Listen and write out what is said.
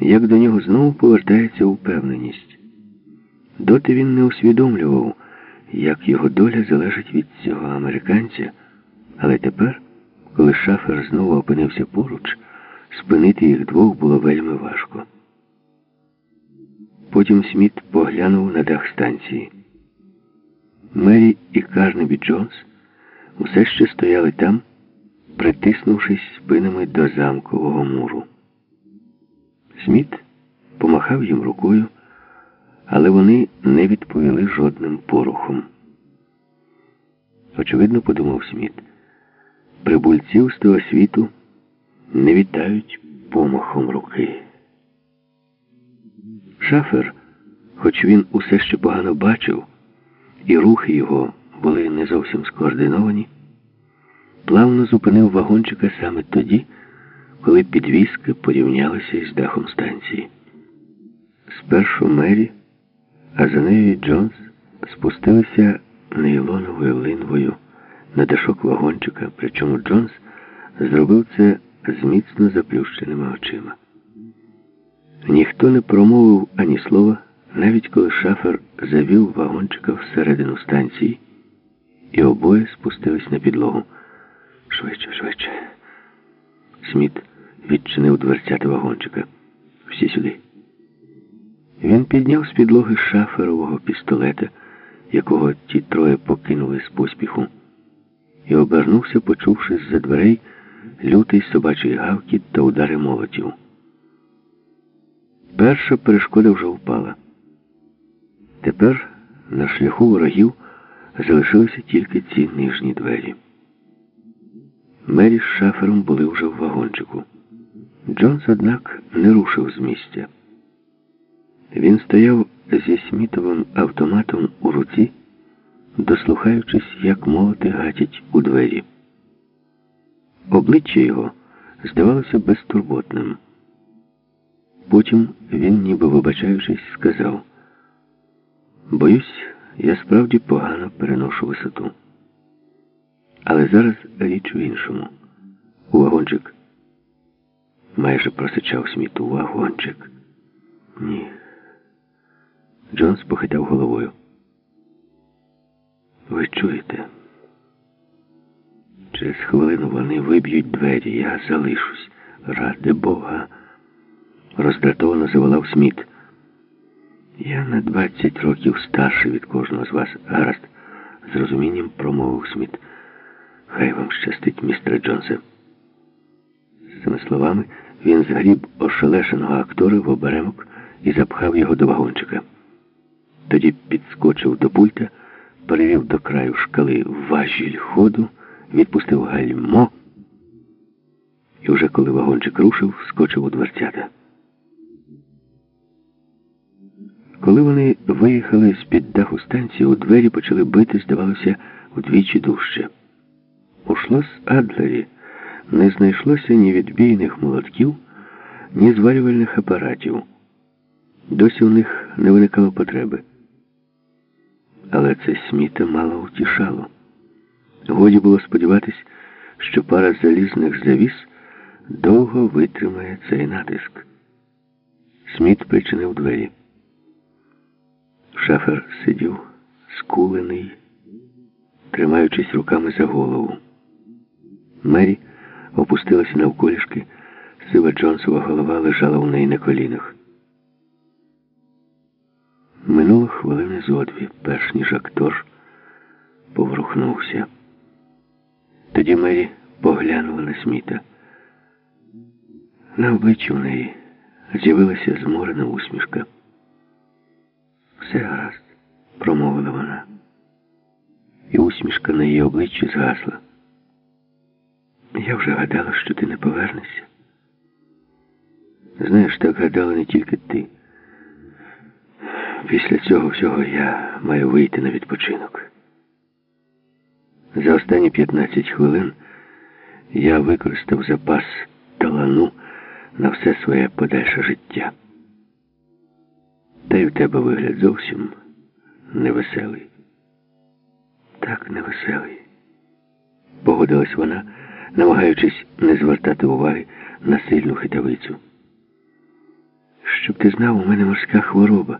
як до нього знову повертається упевненість. Доти він не усвідомлював, як його доля залежить від цього американця, але тепер, коли шафер знову опинився поруч, спинити їх двох було вельми важко. Потім Сміт поглянув на дах станції. Мері і Карнебі Джонс усе ще стояли там, притиснувшись спинами до замкового муру. Сміт помахав їм рукою, але вони не відповіли жодним порухом. Очевидно, подумав Сміт, прибульців з того світу не вітають помахом руки. Шафер, хоч він усе ще погано бачив, і рухи його були не зовсім скоординовані, плавно зупинив вагончика саме тоді, коли підвіска порівнялася із дахом станції. Спершу Мері, а за нею Джонс спустилися нейлоновою линвою на дашок вагончика, причому Джонс зробив це з міцно заплющеними очима. Ніхто не промовив ані слова, навіть коли шафер завів вагончика всередину станції, і обоє спустились на підлогу. Швидше, швидше. Сміт відчинив дверцята вагончика. Всі сюди. Він підняв з підлоги шаферового пістолета, якого ті троє покинули з поспіху, і обернувся, почувши з-за дверей лютий собачий гавкіт та удари молотів. Перша перешкода вже впала. Тепер на шляху ворогів залишилися тільки ці нижні двері. Мері з шафером були вже в вагончику. Джонс, однак, не рушив з місця. Він стояв зі смітовим автоматом у руці, дослухаючись, як молоти гатять у двері. Обличчя його здавалося безтурботним. Потім він, ніби вибачаючись, сказав: Боюсь, я справді погано переношу висоту. Але зараз річ в іншому. У вагончик. Майже просичав сміт у вагончик. Ні. Джонс похитав головою. Ви чуєте? Через хвилину вони виб'ють двері. Я залишусь. Ради Бога. Роздратовано заволав Сміт. Я на 20 років старший від кожного з вас. Гаразд, з розумінням промовив Сміт. Хай вам щастить, містере Джонсе. З цими словами він згріб ошелешеного актора в оберемок і запхав його до вагончика. Тоді підскочив до пульта, перевів до краю шкали важіль ходу, відпустив гальмо і вже коли вагончик рушив, скочив у дверцята. Коли вони виїхали з-під даху станції, у двері почали бити, здавалося, удвічі дужче. У шлос Адлері не знайшлося ні відбійних молотків, ні зварювальних апаратів. Досі у них не виникало потреби. Але це сміта мало утішало. Годі було сподіватись, що пара залізних завіс довго витримає цей натиск. Сміт причинив двері. Шафер сидів, скулений, тримаючись руками за голову. Мері опустилася навколішки, сива Джонсова голова лежала у неї на колінах. Минуло хвилини зо дві, перш ніж актор поворухнувся. Тоді Мері поглянула на сміта. На обличчі в неї з'явилася зморена усмішка. Все гаразд, промовила вона. І усмішка на її обличчі згасла. Я вже гадала, що ти не повернешся. Знаєш, так гадала не тільки ти. Після цього всього я маю вийти на відпочинок. За останні 15 хвилин я використав запас талану на все своє подальше життя. Та й у тебе вигляд зовсім невеселий. Так невеселий. Погодилась вона, намагаючись не звертати уваги на сильну хитавицю. щоб ти знав, у мене морська хвороба.